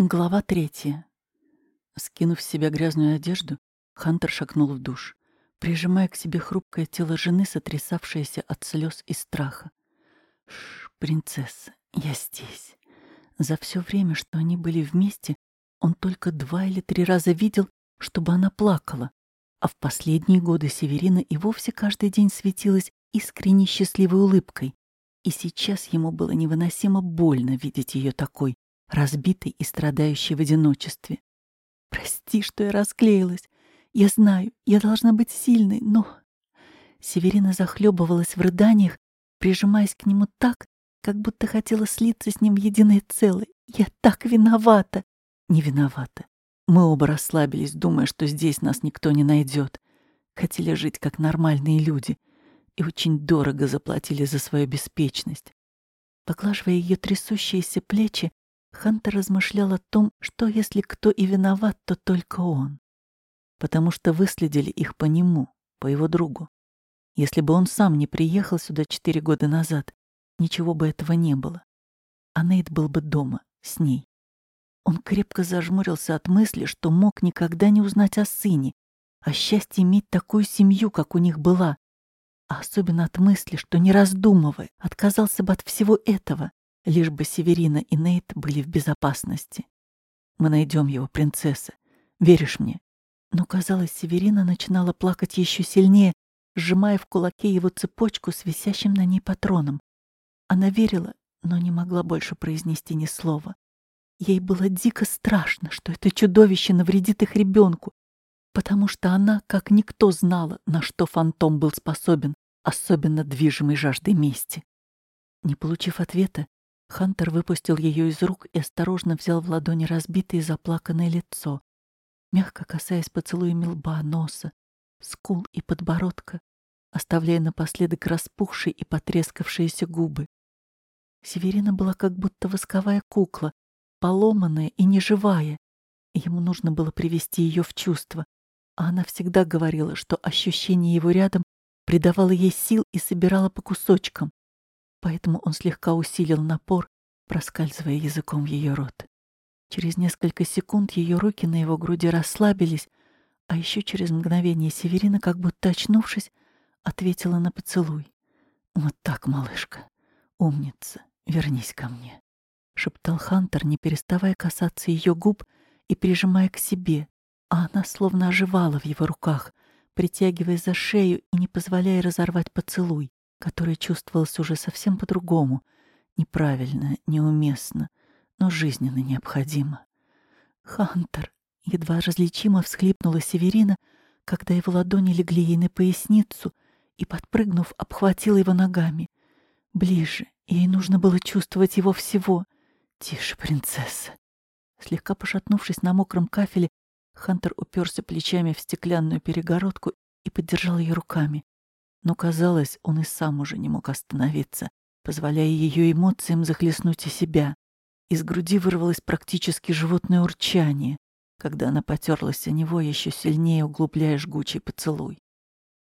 Глава третья. Скинув с себя грязную одежду, Хантер шагнул в душ, прижимая к себе хрупкое тело жены, сотрясавшееся от слез и страха. Шш, принцесса, я здесь. За все время, что они были вместе, он только два или три раза видел, чтобы она плакала, а в последние годы Северина и вовсе каждый день светилась искренне счастливой улыбкой, и сейчас ему было невыносимо больно видеть ее такой, разбитой и страдающей в одиночестве. «Прости, что я расклеилась. Я знаю, я должна быть сильной, но...» Северина захлебывалась в рыданиях, прижимаясь к нему так, как будто хотела слиться с ним в единое целое. «Я так виновата!» «Не виновата. Мы оба расслабились, думая, что здесь нас никто не найдет. Хотели жить как нормальные люди и очень дорого заплатили за свою беспечность. Поглаживая ее трясущиеся плечи, Хантер размышлял о том, что если кто и виноват, то только он. Потому что выследили их по нему, по его другу. Если бы он сам не приехал сюда четыре года назад, ничего бы этого не было. А Нейт был бы дома, с ней. Он крепко зажмурился от мысли, что мог никогда не узнать о сыне, о счастье иметь такую семью, как у них была, а особенно от мысли, что, не раздумывая, отказался бы от всего этого, лишь бы Северина и Нейт были в безопасности. Мы найдем его, принцесса. Веришь мне? Но, казалось, Северина начинала плакать еще сильнее, сжимая в кулаке его цепочку с висящим на ней патроном. Она верила, но не могла больше произнести ни слова. Ей было дико страшно, что это чудовище навредит их ребенку, потому что она, как никто, знала, на что фантом был способен, особенно движимый жаждой мести. Не получив ответа, Хантер выпустил ее из рук и осторожно взял в ладони разбитое и заплаканное лицо, мягко касаясь поцелуями лба, носа, скул и подбородка, оставляя напоследок распухшие и потрескавшиеся губы. Северина была как будто восковая кукла, поломанная и неживая. Ему нужно было привести ее в чувство, а она всегда говорила, что ощущение его рядом придавало ей сил и собирало по кусочкам поэтому он слегка усилил напор, проскальзывая языком в ее рот. Через несколько секунд ее руки на его груди расслабились, а еще через мгновение Северина, как будто очнувшись, ответила на поцелуй. «Вот так, малышка. Умница. Вернись ко мне», — шептал Хантер, не переставая касаться ее губ и прижимая к себе, а она словно оживала в его руках, притягивая за шею и не позволяя разорвать поцелуй которое чувствовалось уже совсем по-другому, неправильно, неуместно, но жизненно необходимо. «Хантер!» — едва различимо всхлипнула Северина, когда его ладони легли ей на поясницу и, подпрыгнув, обхватила его ногами. Ближе, ей нужно было чувствовать его всего. «Тише, принцесса!» Слегка пошатнувшись на мокром кафеле, Хантер уперся плечами в стеклянную перегородку и поддержал ее руками но, казалось, он и сам уже не мог остановиться, позволяя ее эмоциям захлестнуть и себя. Из груди вырвалось практически животное урчание, когда она потерлась о него, еще сильнее углубляя жгучий поцелуй.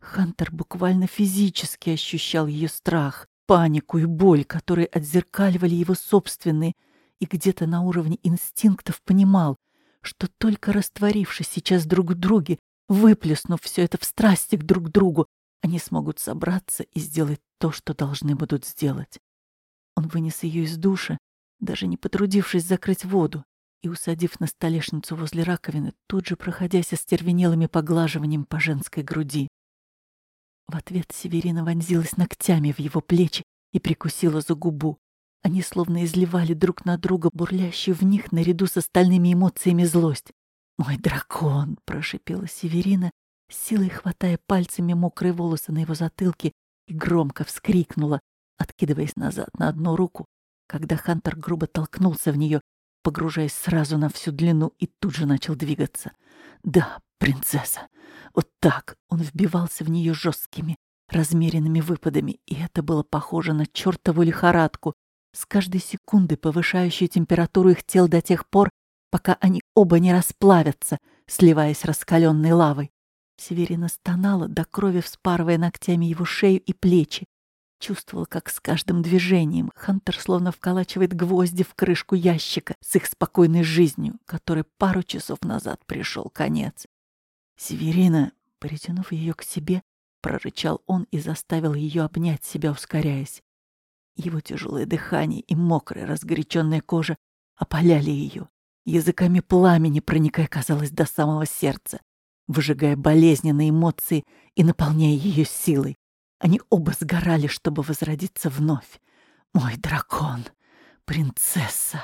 Хантер буквально физически ощущал ее страх, панику и боль, которые отзеркаливали его собственные, и где-то на уровне инстинктов понимал, что только растворившись сейчас друг в друге, выплеснув все это в страсти к друг другу, они смогут собраться и сделать то, что должны будут сделать. Он вынес ее из душа, даже не потрудившись закрыть воду, и, усадив на столешницу возле раковины, тут же проходясь остервенелыми поглаживанием по женской груди. В ответ Северина вонзилась ногтями в его плечи и прикусила за губу. Они словно изливали друг на друга бурлящую в них наряду с остальными эмоциями злость. «Мой дракон!» — прошипела Северина силой хватая пальцами мокрые волосы на его затылке и громко вскрикнула, откидываясь назад на одну руку, когда Хантер грубо толкнулся в нее, погружаясь сразу на всю длину и тут же начал двигаться. «Да, принцесса!» Вот так он вбивался в нее жесткими, размеренными выпадами, и это было похоже на чертову лихорадку, с каждой секунды повышающую температуру их тел до тех пор, пока они оба не расплавятся, сливаясь раскаленной лавой. Северина стонала, до крови вспарывая ногтями его шею и плечи. Чувствовал, как с каждым движением Хантер словно вколачивает гвозди в крышку ящика с их спокойной жизнью, которой пару часов назад пришел конец. Северина, притянув ее к себе, прорычал он и заставил ее обнять себя, ускоряясь. Его тяжелое дыхание и мокрая разгоряченная кожа опаляли ее, языками пламени проникая, казалось, до самого сердца, выжигая болезненные эмоции и наполняя ее силой. Они оба сгорали, чтобы возродиться вновь. Мой дракон, принцесса.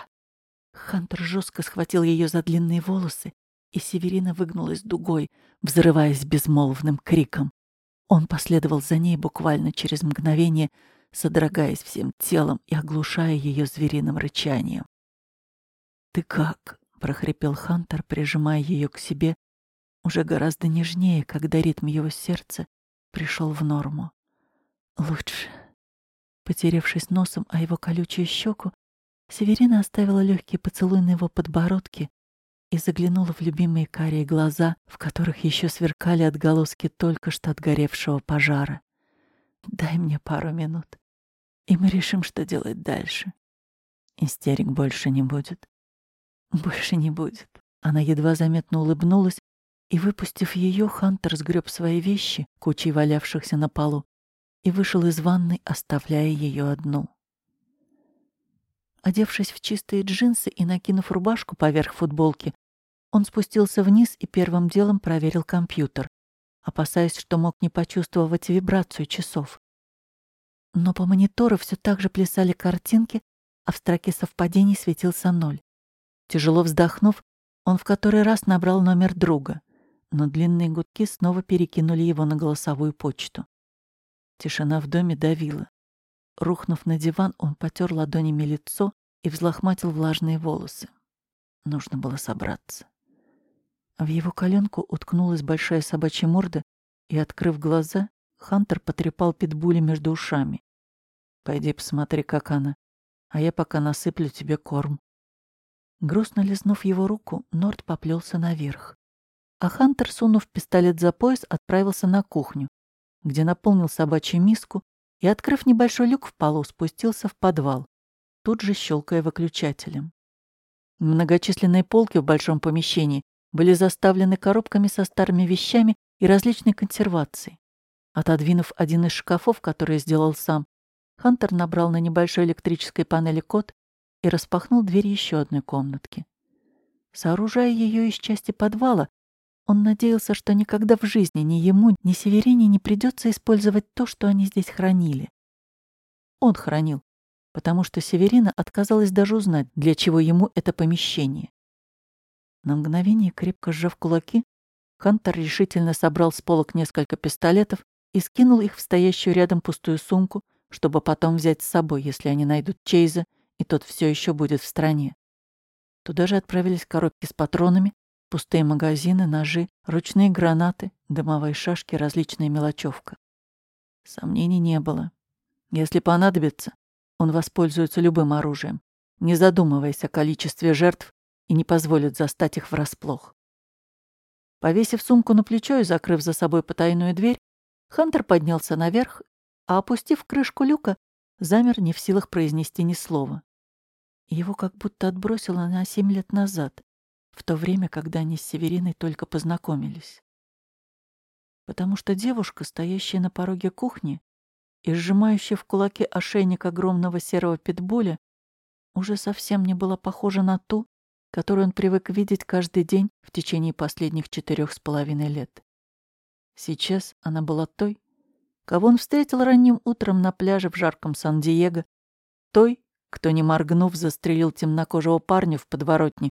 Хантер жестко схватил ее за длинные волосы, и Северина выгнулась дугой, взрываясь безмолвным криком. Он последовал за ней буквально через мгновение, содрогаясь всем телом и оглушая ее звериным рычанием. «Ты как?» — прохрипел Хантер, прижимая ее к себе, уже гораздо нежнее, когда ритм его сердца пришел в норму. Лучше. Потеревшись носом о его колючую щеку, Северина оставила легкий поцелуй на его подбородке и заглянула в любимые карие глаза, в которых еще сверкали отголоски только что отгоревшего пожара. «Дай мне пару минут, и мы решим, что делать дальше. Истерик больше не будет. Больше не будет». Она едва заметно улыбнулась, и, выпустив ее, Хантер сгреб свои вещи, кучей валявшихся на полу, и вышел из ванной, оставляя ее одну. Одевшись в чистые джинсы и накинув рубашку поверх футболки, он спустился вниз и первым делом проверил компьютер, опасаясь, что мог не почувствовать вибрацию часов. Но по монитору все так же плясали картинки, а в строке совпадений светился ноль. Тяжело вздохнув, он в который раз набрал номер друга, но длинные гудки снова перекинули его на голосовую почту. Тишина в доме давила. Рухнув на диван, он потер ладонями лицо и взлохматил влажные волосы. Нужно было собраться. В его коленку уткнулась большая собачья морда, и, открыв глаза, Хантер потрепал питбуля между ушами. «Пойди посмотри, как она, а я пока насыплю тебе корм». Грустно лизнув его руку, Норд поплелся наверх. А Хантер, сунув пистолет за пояс, отправился на кухню, где наполнил собачью миску и, открыв небольшой люк в полу, спустился в подвал, тут же щелкая выключателем. Многочисленные полки в большом помещении были заставлены коробками со старыми вещами и различной консервацией. Отодвинув один из шкафов, который сделал сам, Хантер набрал на небольшой электрической панели код и распахнул дверь еще одной комнатки. Сооружая ее из части подвала, он надеялся, что никогда в жизни ни ему, ни Северине не придется использовать то, что они здесь хранили. Он хранил, потому что Северина отказалась даже узнать, для чего ему это помещение. На мгновение, крепко сжав кулаки, Хантер решительно собрал с полок несколько пистолетов и скинул их в стоящую рядом пустую сумку, чтобы потом взять с собой, если они найдут Чейза, и тот все еще будет в стране. Туда же отправились коробки с патронами, Пустые магазины, ножи, ручные гранаты, дымовые шашки, различная мелочевка. Сомнений не было. Если понадобится, он воспользуется любым оружием, не задумываясь о количестве жертв и не позволит застать их врасплох. Повесив сумку на плечо и закрыв за собой потайную дверь, Хантер поднялся наверх, а, опустив крышку люка, замер не в силах произнести ни слова. Его как будто отбросило на семь лет назад, в то время, когда они с Севериной только познакомились. Потому что девушка, стоящая на пороге кухни и сжимающая в кулаке ошейник огромного серого питбуля, уже совсем не была похожа на ту, которую он привык видеть каждый день в течение последних четырех с половиной лет. Сейчас она была той, кого он встретил ранним утром на пляже в жарком Сан-Диего, той, кто, не моргнув, застрелил темнокожего парня в подворотне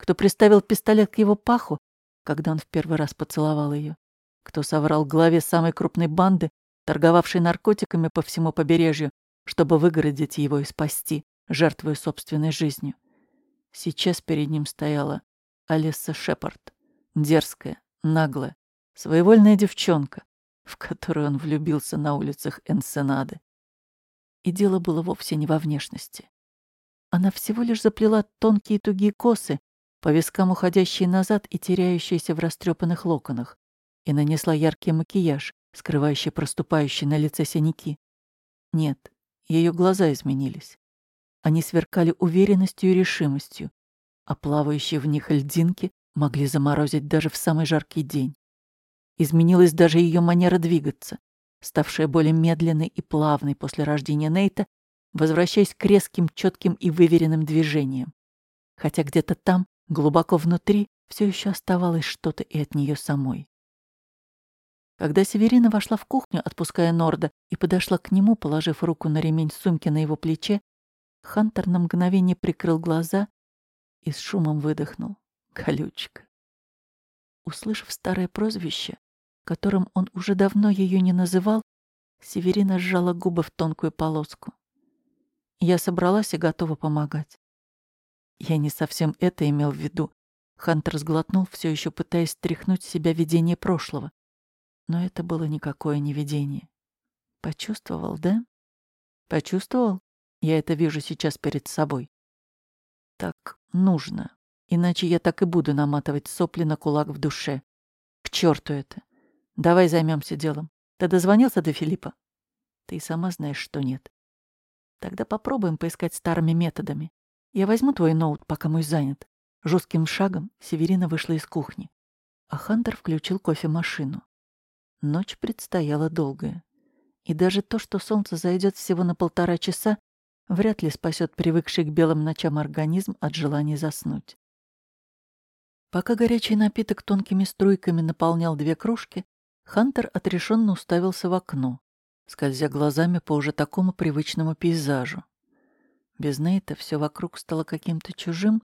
кто приставил пистолет к его паху, когда он в первый раз поцеловал ее, кто соврал главе самой крупной банды, торговавшей наркотиками по всему побережью, чтобы выгородить его и спасти, жертвуя собственной жизнью. Сейчас перед ним стояла Алиса Шепард, дерзкая, наглая, своевольная девчонка, в которую он влюбился на улицах Энсенады. И дело было вовсе не во внешности. Она всего лишь заплела тонкие тугие косы, по вискам уходящие назад и теряющиеся в растрепанных локонах, и нанесла яркий макияж, скрывающий проступающие на лице синяки. Нет, ее глаза изменились. Они сверкали уверенностью и решимостью, а плавающие в них льдинки могли заморозить даже в самый жаркий день. Изменилась даже ее манера двигаться, ставшая более медленной и плавной после рождения Нейта, возвращаясь к резким, четким и выверенным движениям. Хотя где-то там, глубоко внутри, все еще оставалось что-то и от нее самой. Когда Северина вошла в кухню, отпуская Норда, и подошла к нему, положив руку на ремень сумки на его плече, Хантер на мгновение прикрыл глаза и с шумом выдохнул. Колючка. Услышав старое прозвище, которым он уже давно ее не называл, Северина сжала губы в тонкую полоску. Я собралась и готова помогать. Я не совсем это имел в виду. Хантер сглотнул, все еще пытаясь стряхнуть с себя видение прошлого. Но это было никакое не видение. Почувствовал, да? Почувствовал? Я это вижу сейчас перед собой. Так нужно. Иначе я так и буду наматывать сопли на кулак в душе. К черту это. Давай займемся делом. Ты дозвонился до Филиппа? Ты сама знаешь, что нет. Тогда попробуем поискать старыми методами. Я возьму твой ноут, пока мой занят. Жестким шагом Северина вышла из кухни, а Хантер включил кофемашину. Ночь предстояла долгая. И даже то, что солнце зайдет всего на полтора часа, вряд ли спасет привыкший к белым ночам организм от желания заснуть. Пока горячий напиток тонкими струйками наполнял две кружки, Хантер отрешенно уставился в окно, скользя глазами по уже такому привычному пейзажу. Без Нейта все вокруг стало каким-то чужим,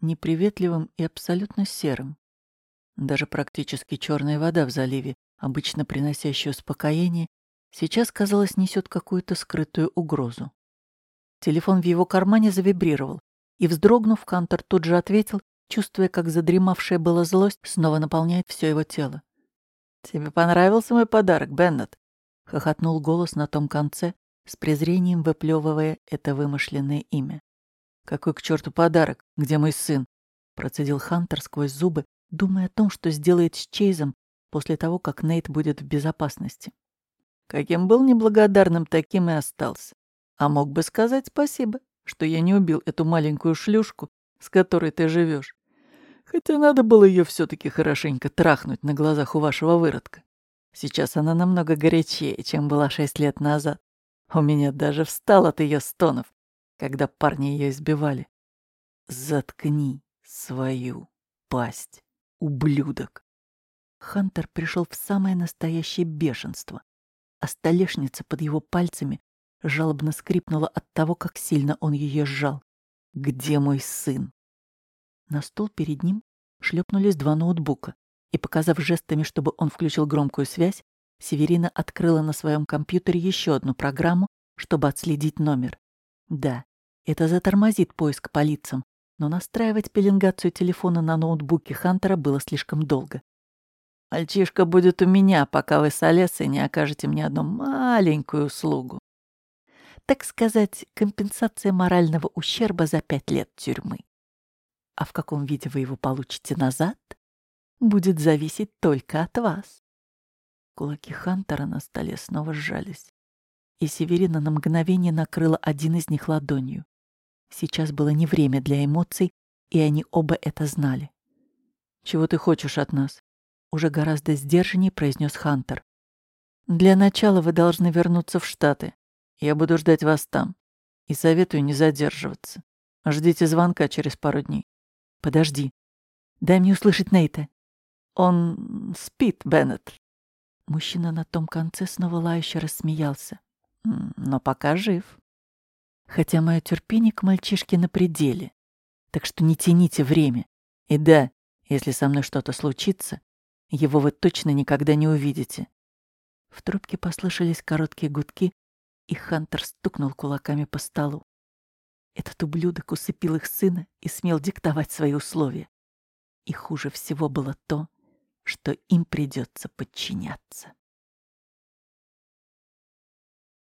неприветливым и абсолютно серым. Даже практически черная вода в заливе, обычно приносящая успокоение, сейчас, казалось, несет какую-то скрытую угрозу. Телефон в его кармане завибрировал, и, вздрогнув, Кантор тут же ответил, чувствуя, как задремавшая была злость снова наполняет все его тело. «Тебе понравился мой подарок, Беннет?» — хохотнул голос на том конце, с презрением выплевывая это вымышленное имя. «Какой к черту подарок? Где мой сын?» — процедил Хантер сквозь зубы, думая о том, что сделает с Чейзом после того, как Нейт будет в безопасности. Каким был неблагодарным, таким и остался. А мог бы сказать спасибо, что я не убил эту маленькую шлюшку, с которой ты живешь. Хотя надо было ее все-таки хорошенько трахнуть на глазах у вашего выродка. Сейчас она намного горячее, чем была шесть лет назад. У меня даже встал от ее стонов, когда парни ее избивали. Заткни свою пасть, ублюдок. Хантер пришел в самое настоящее бешенство, а столешница под его пальцами жалобно скрипнула от того, как сильно он ее сжал. «Где мой сын?» На стол перед ним шлепнулись два ноутбука, и, показав жестами, чтобы он включил громкую связь, Северина открыла на своем компьютере еще одну программу, чтобы отследить номер. Да, это затормозит поиск по лицам, но настраивать пеленгацию телефона на ноутбуке Хантера было слишком долго. «Мальчишка будет у меня, пока вы с Олесой не окажете мне одну маленькую услугу», так сказать, компенсация морального ущерба за пять лет тюрьмы. А в каком виде вы его получите назад, будет зависеть только от вас. Кулаки Хантера на столе снова сжались, и Северина на мгновение накрыла один из них ладонью. Сейчас было не время для эмоций, и они оба это знали. «Чего ты хочешь от нас?» Уже гораздо сдержаннее произнес Хантер. «Для начала вы должны вернуться в Штаты. Я буду ждать вас там. И советую не задерживаться. Ждите звонка через пару дней. Подожди. Дай мне услышать Нейта. Он спит, Беннет. Мужчина на том конце снова лающе рассмеялся. Но пока жив. Хотя мое терпение к мальчишке на пределе. Так что не тяните время. И да, если со мной что-то случится, его вы точно никогда не увидите. В трубке послышались короткие гудки, и Хантер стукнул кулаками по столу. Этот ублюдок усыпил их сына и смел диктовать свои условия. И хуже всего было то, что им придется подчиняться.